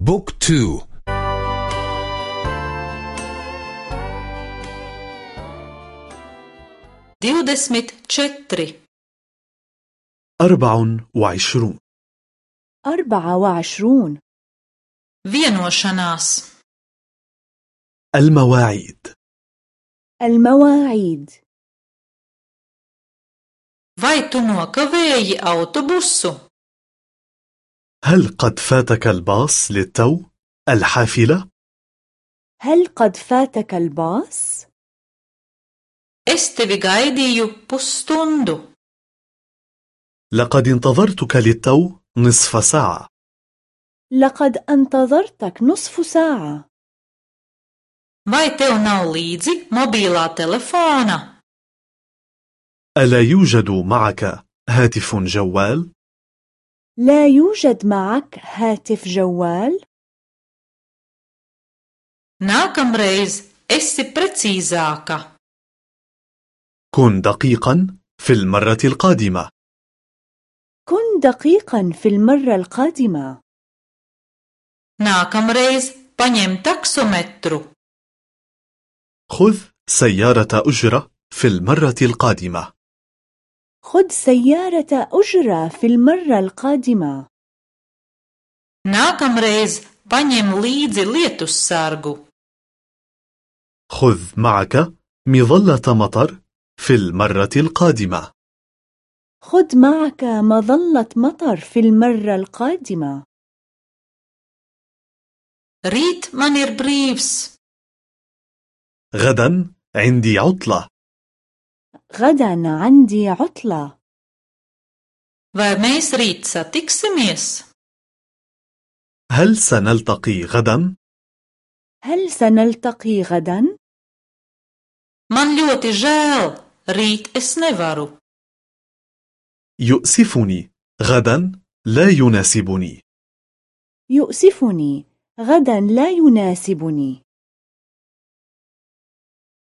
بوك تو. Divdesmit četri أربع وعشرون. أربعة وعشرون. Vienošanās المواعيد. المواعيد. Vai tu nokavēji autobusu? هل قد فاتك الباص للتو؟ الحافلة؟ هل قد فاتك الباص؟ Es tevi gaidīju pusstundu. لقد انتظرتك للتو نصف ساعة لقد انتظرتك نصف ساعة Vai tev nav līdzi mobilā telefona? ألا يوجد معك هاتف جوال؟ لا يوجد معك هاتف جوال؟ Nākamreiz esi precīzāka. كن دقيقا في المرة القادمة كن دقيقا في المرة القادمة Nākamreiz paņem taksometru. خذ سيارة أجرة في المرة القادمة خذ سيارة أجرة في المرة القادمة Nākamreiz paņem līdzi lietussargu. خذ معك مظلة مطر في المرة القادمة خذ معك مظلة مطر في المرة القادمة Rīt man ir brīvs. غدا عندي عطلة غدا عندي عطلة Vai mēs rīt satiksimies? هل سنلتقي غدا؟ هل سنلتقي غدا؟ Man ļoti žēl. Rīt es nevaru. يؤسفني غدا لا يناسبني يؤسفني غدا لا يناسبني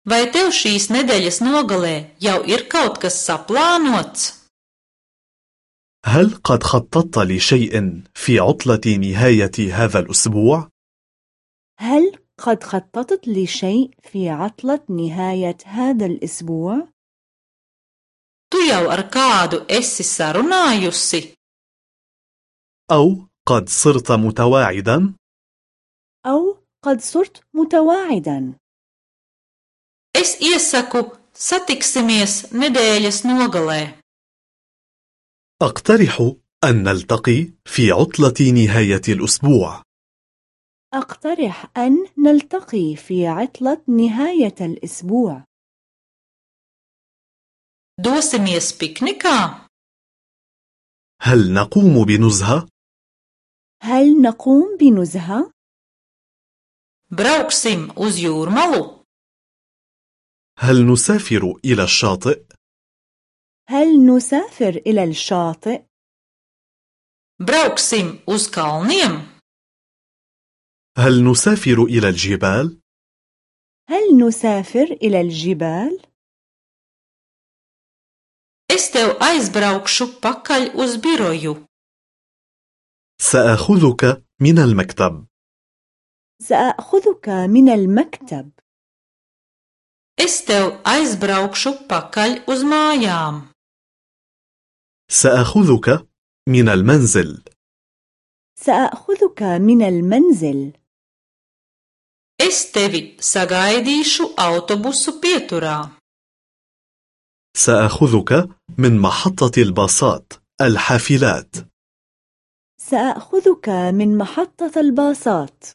Vai tev šīs nedēļas nogalē jau ir kaut kas saplānots? هل قد خططت لشيء في عطلة نهاية هذا الأسبوع؟ هل قد خططت لشيء في عطلة نهاية هذا الأسبوع؟ Tu jau ar kādu esi sarunājusi? أو قد صرت متواعدا؟ أو قد صرت متواعدا Es iesaku satiksimies nedēļas nogalē. أقترح أن نلتقي في عطلة نهاية الأسبوع أقترح أن نلتقي في عطلة نهاية الأسبوع Dosimies piknikā? هل نقوم بنزهة؟ هل نقوم بنزهة؟ Brauksim uz jūrmalu? هل نسافر إلى الشاطئ؟ هل نسافر إلى الشاطئ؟ Brauksim uz kalniem? هل نسافر إلى الجبال؟ هل نسافر إلى الجبال؟ Es tev aizbraukšu pakaļ uz biroju. سأخذك من المكتب سأخذك من المكتب Es tev aizbraukšu pakaļ uz mājām. سأخذك من المنزل سأخذك من المنزل Es tevi sagaidīšu autobusu pieturā. سأخذك من محطة الباصات الحافلات سأخذك من محطة الباصات